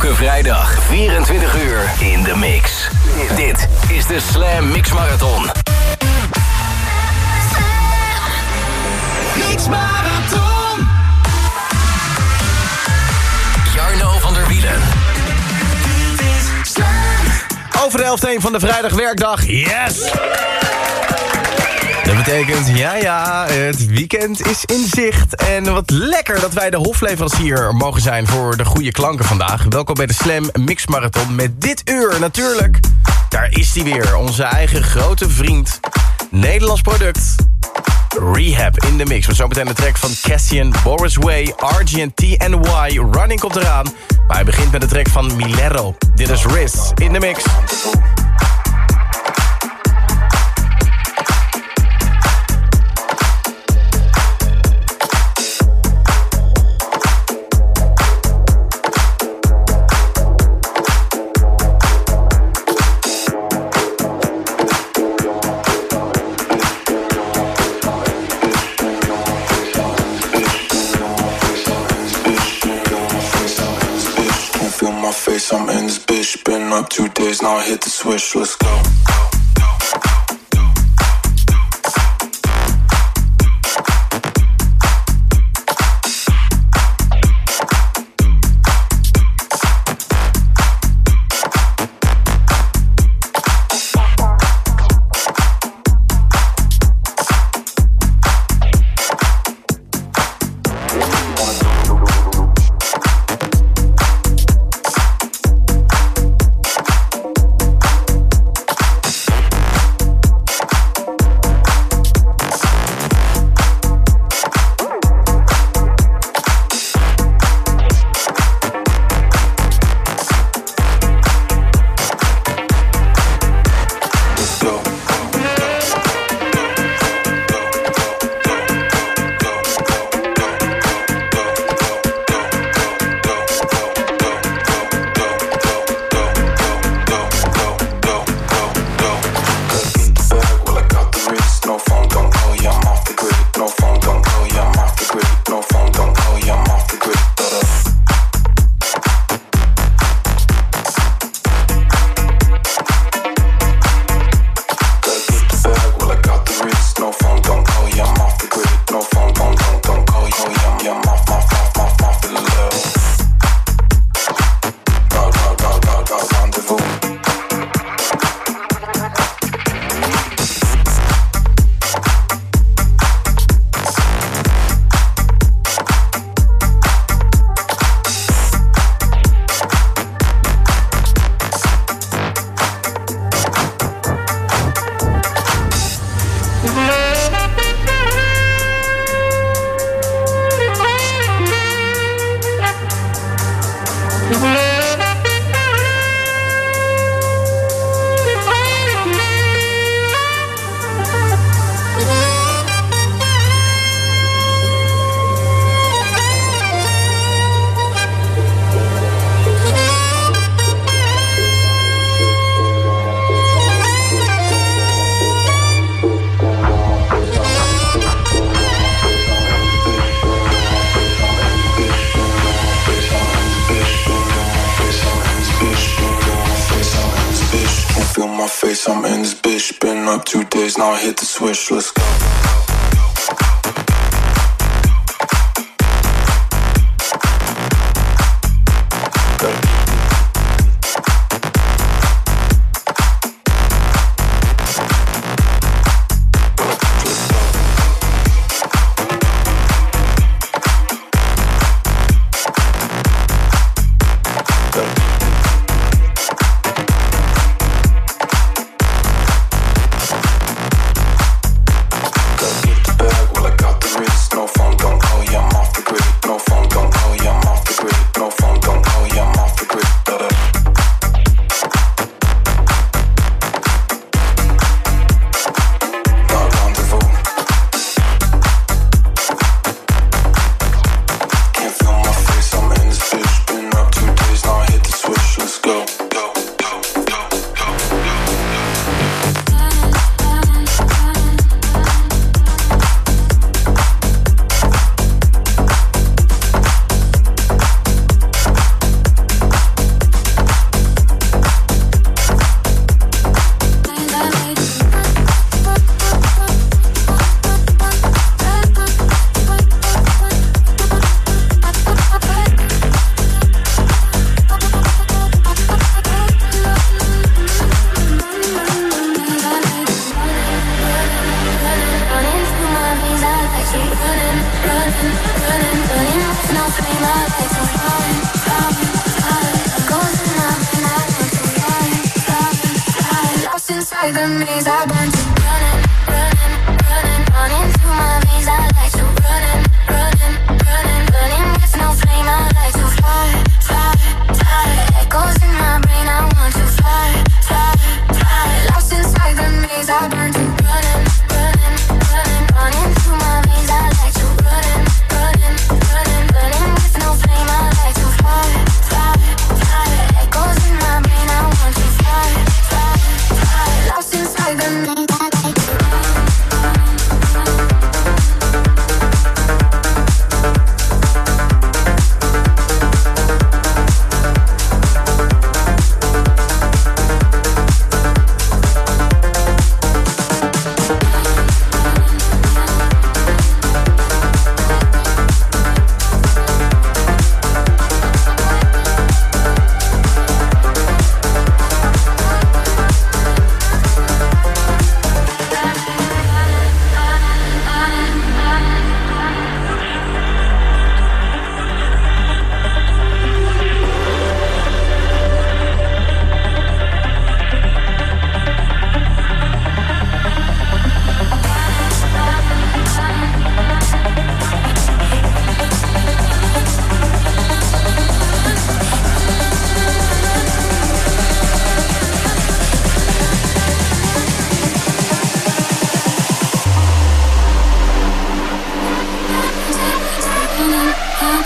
Elke vrijdag 24 uur in de mix. Dit is de Slam Mix Marathon. Mix Marathon. Jarno van der Wielen. Over de helft heen van de vrijdag werkdag. Yes! Dat betekent, ja ja, het weekend is in zicht. En wat lekker dat wij de hofleverancier mogen zijn voor de goede klanken vandaag. Welkom bij de Slam Mix Marathon met dit uur natuurlijk. Daar is hij weer, onze eigen grote vriend. Nederlands product. Rehab in de mix. We zometeen de track van Cassian, Boris Way, Y. Running komt eraan. Maar hij begint met de track van Milero. Dit is Riz in de mix. I'm in this bitch. Been up two days, now I hit the switch. Let's go.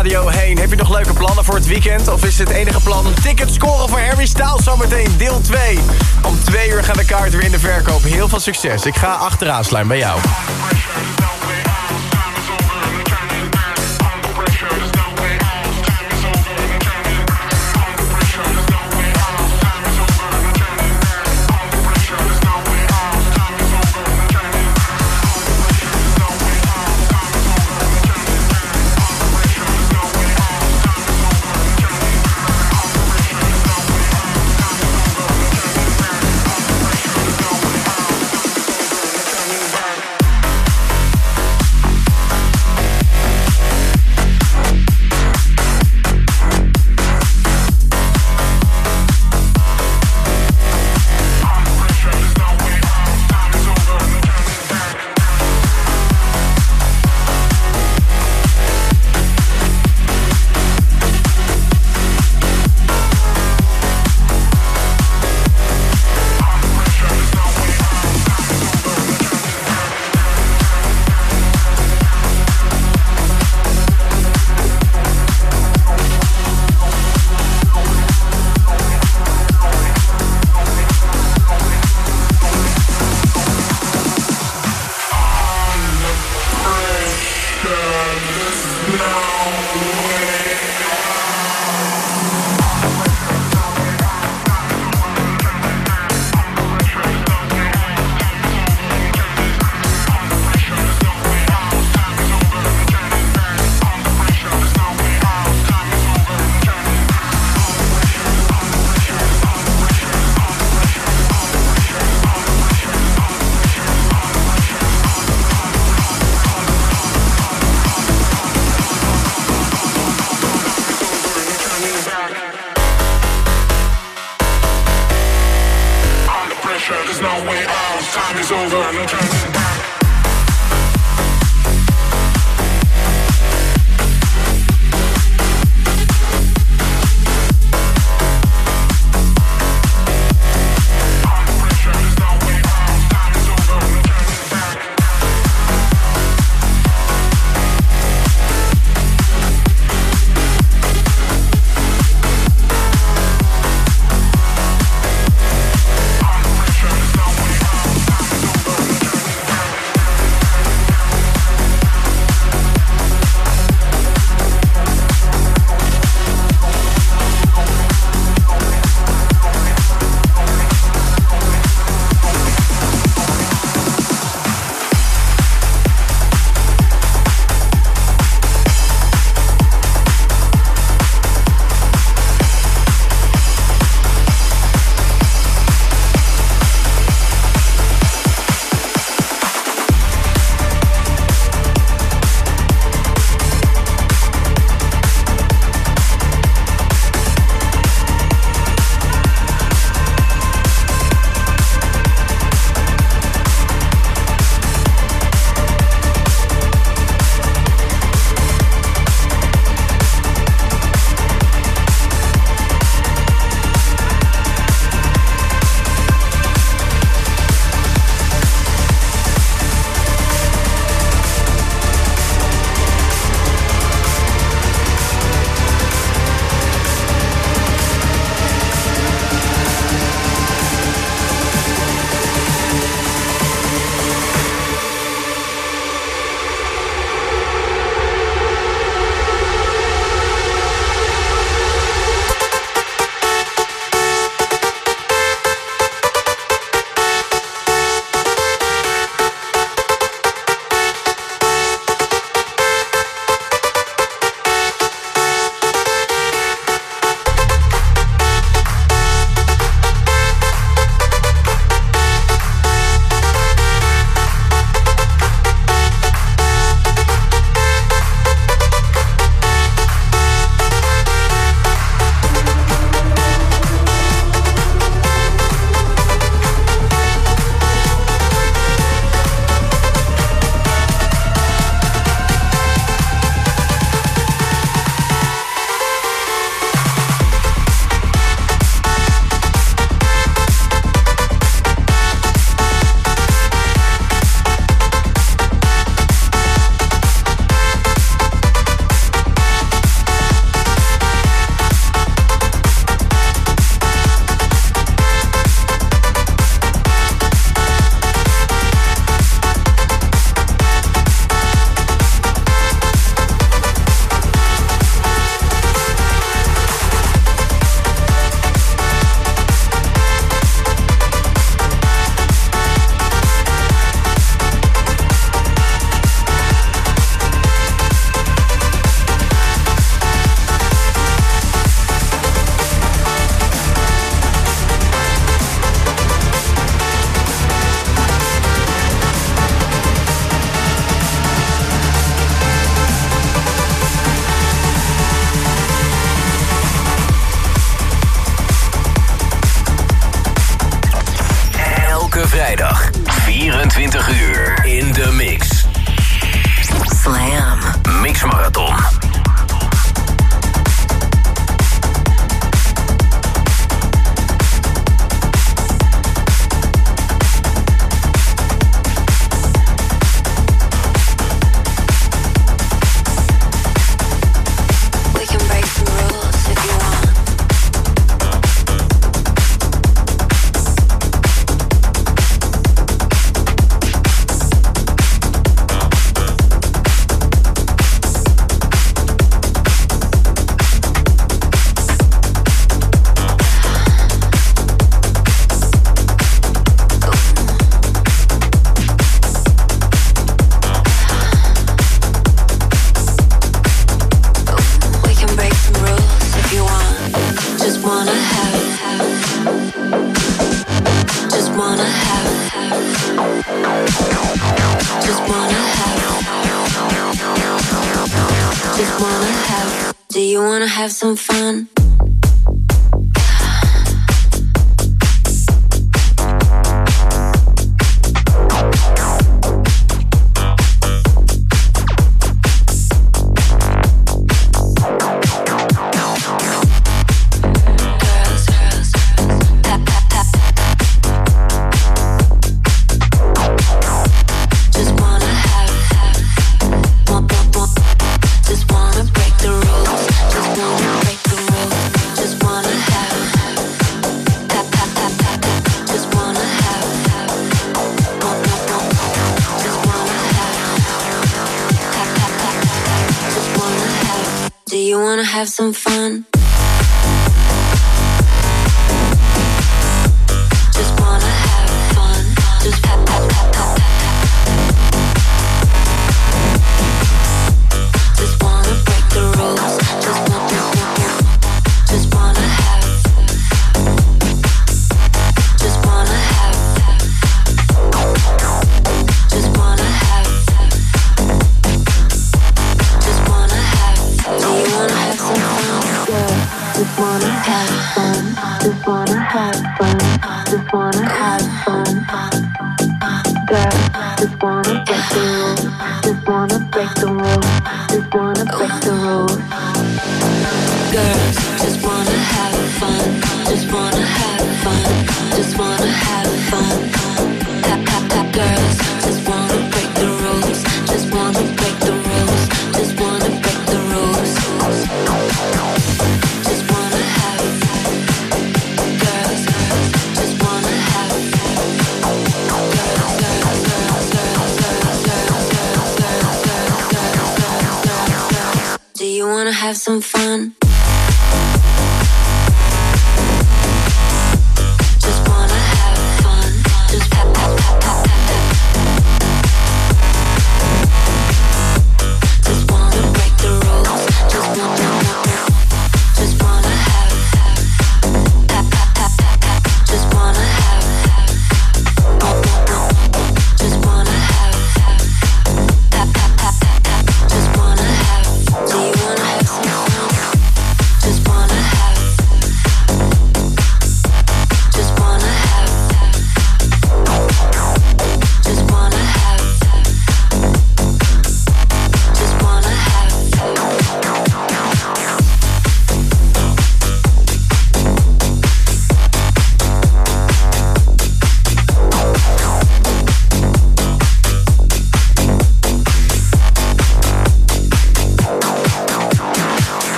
Heb je nog leuke plannen voor het weekend? Of is het enige plan een ticket scoren voor Harry Styles zometeen deel 2? Om twee uur gaan de kaart weer in de verkoop. Heel veel succes. Ik ga achteraan slijm bij jou.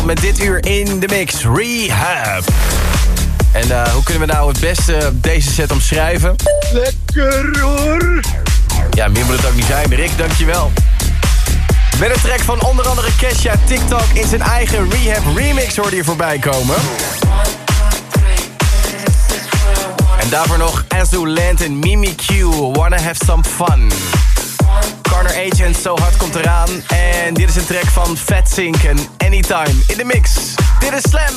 Met dit uur in de mix. Rehab. En eh, hoe kunnen we nou het beste deze set omschrijven? Lekker hoor. Ja, meer moet het ook niet zijn. Rick, dankjewel. Met een track van onder andere Kesha TikTok in zijn eigen Rehab remix hoorde je voorbij komen. En daarvoor nog Azu Land en Mimi Q, Wanna Have Some Fun. Agent, So Hard komt eraan. En dit is een track van Fat Sink en Anytime in de mix. Dit is Slam.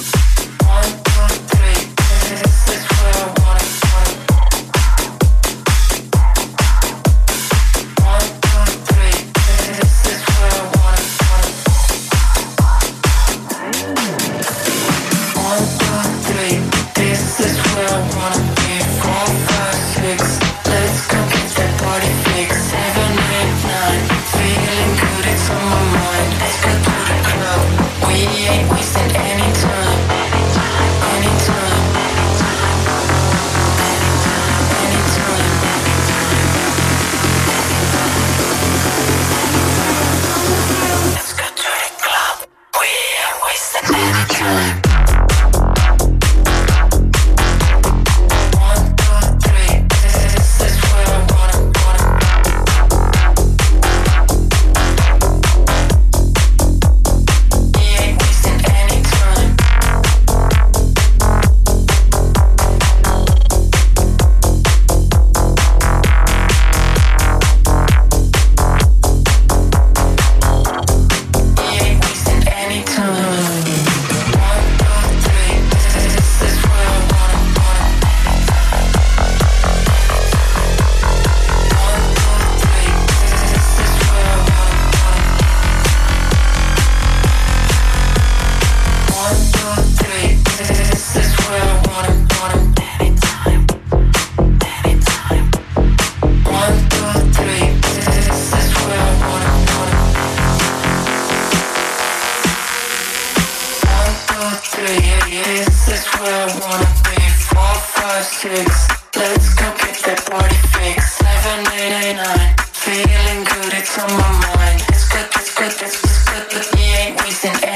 is where I wanna be. Four, five, six. Let's go get that body fixed Seven, eight, eight, nine. Feeling good, it's on my mind. It's good, it's good, it's, good, it's good, but we ain't wasting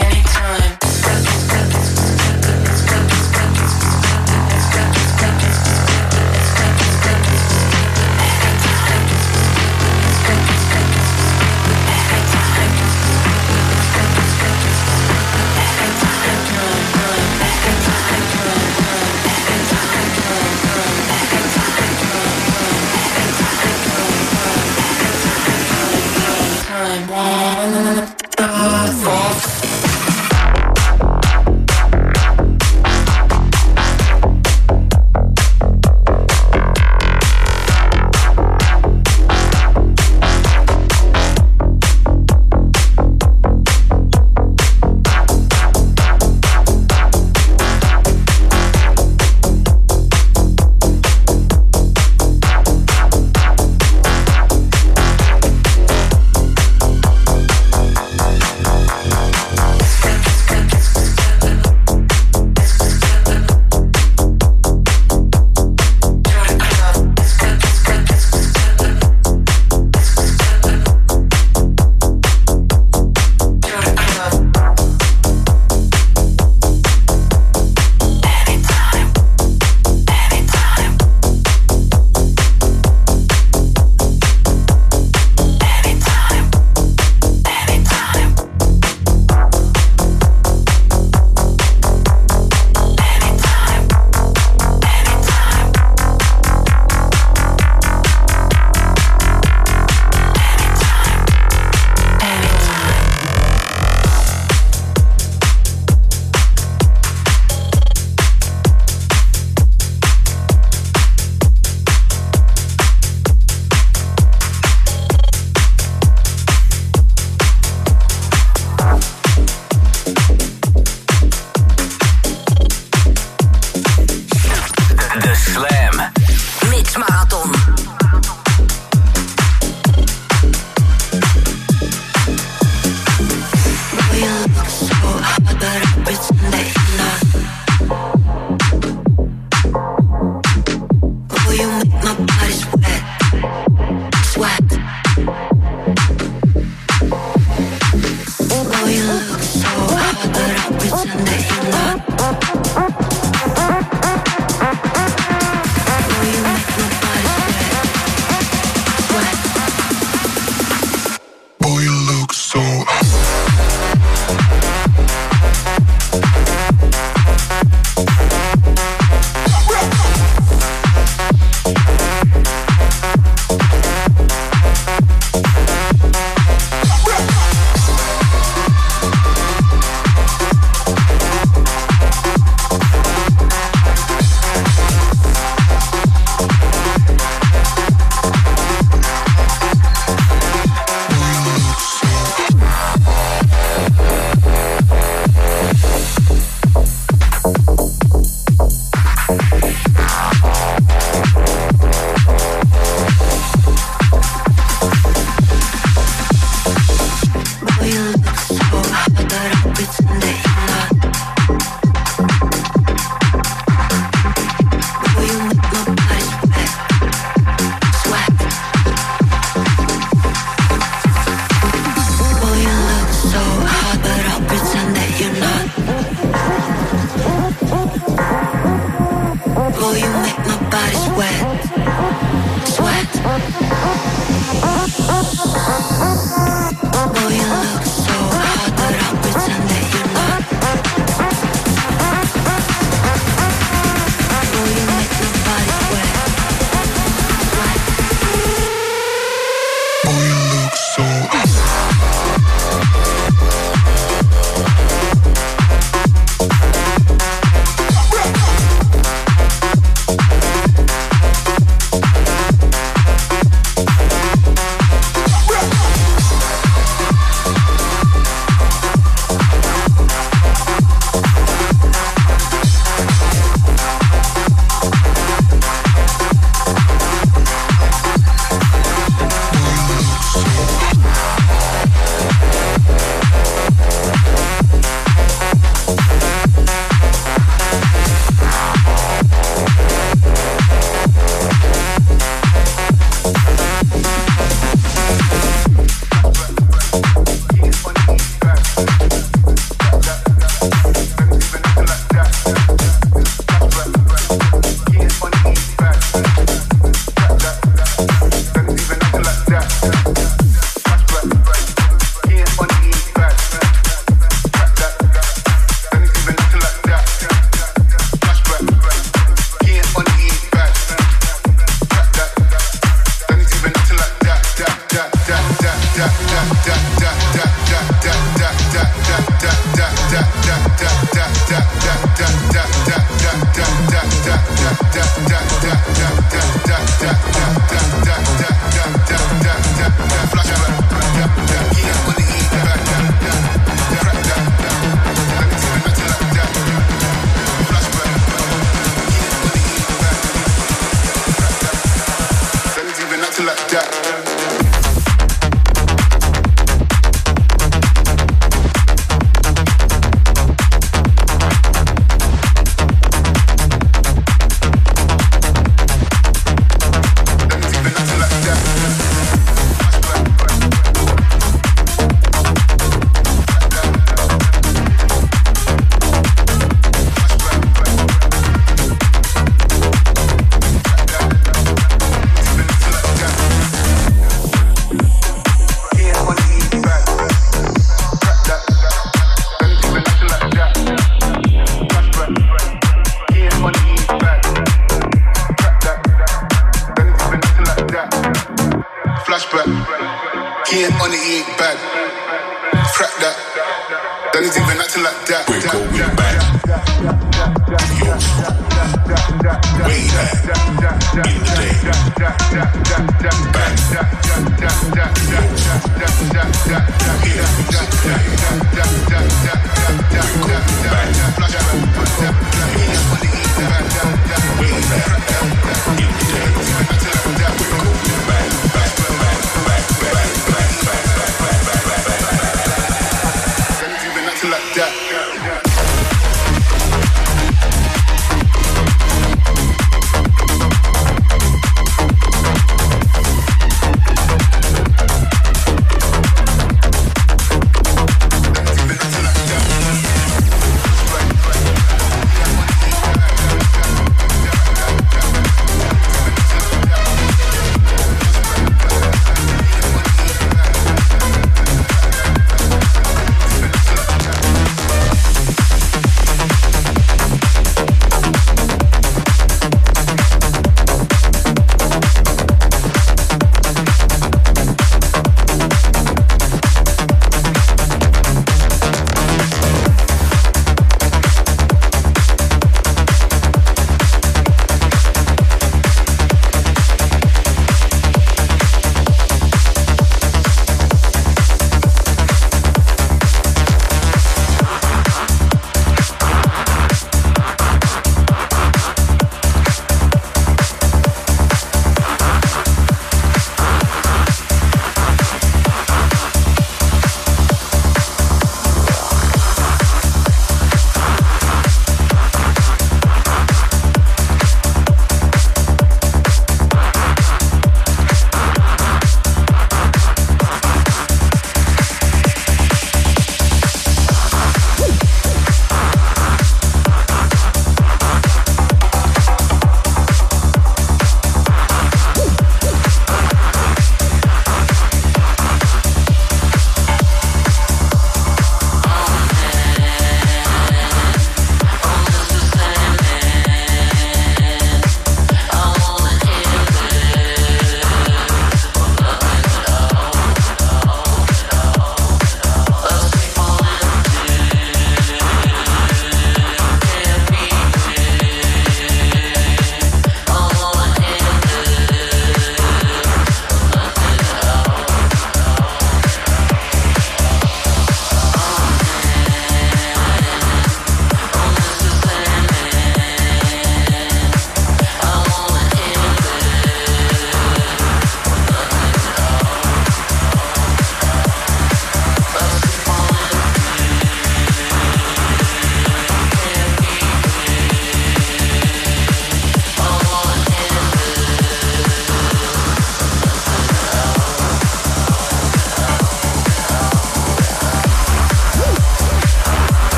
Flashback.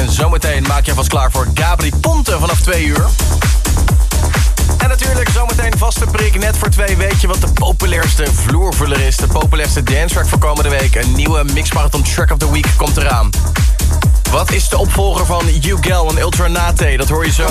En zometeen maak je vast klaar voor Gabri Ponte vanaf 2 uur. En natuurlijk zometeen vaste prik. Net voor twee weet je wat de populairste vloervuller is. De populairste dance track voor komende week. Een nieuwe Mix Marathon Track of the Week komt eraan. Wat is de opvolger van You Gal en Ultra Nate? Dat hoor je zo.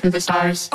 To the stars.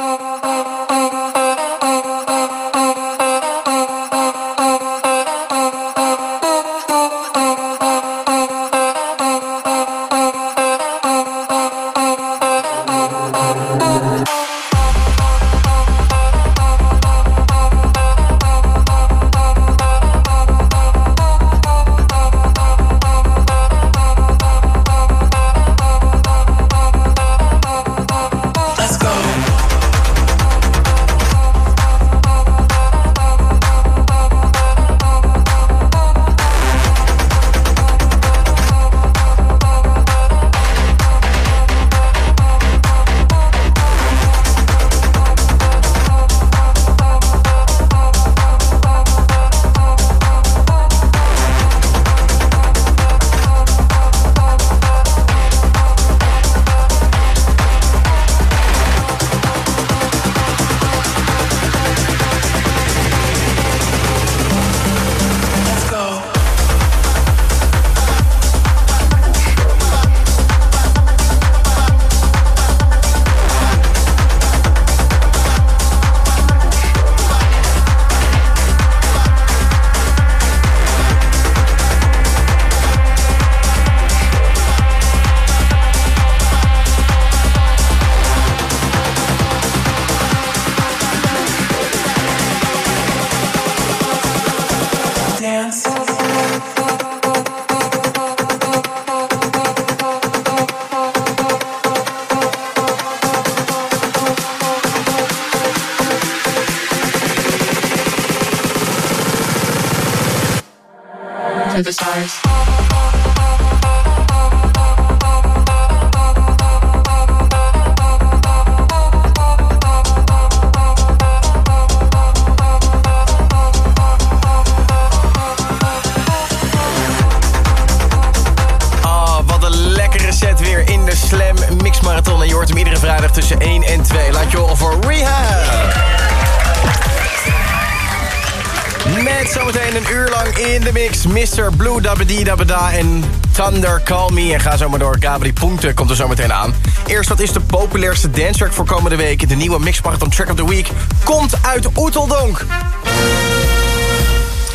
Dabba en Thunder Call Me. En ga zomaar door. Gabri Punte komt er zometeen aan. Eerst, wat is de populairste dancetrack voor komende week? De nieuwe Mix Marathon Track of the Week komt uit Oeteldonk.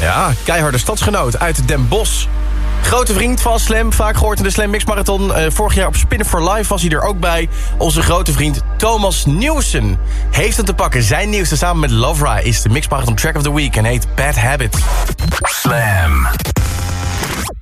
Ja, keiharde stadsgenoot uit Den Bosch. Grote vriend van Slam, vaak gehoord in de Slam Mix Marathon. Eh, vorig jaar op Spin for Life was hij er ook bij. Onze grote vriend Thomas Nieuwsen heeft het te pakken. Zijn nieuwste samen met Love Ride is de Mix Marathon Track of the Week en heet Bad Habit. Slam.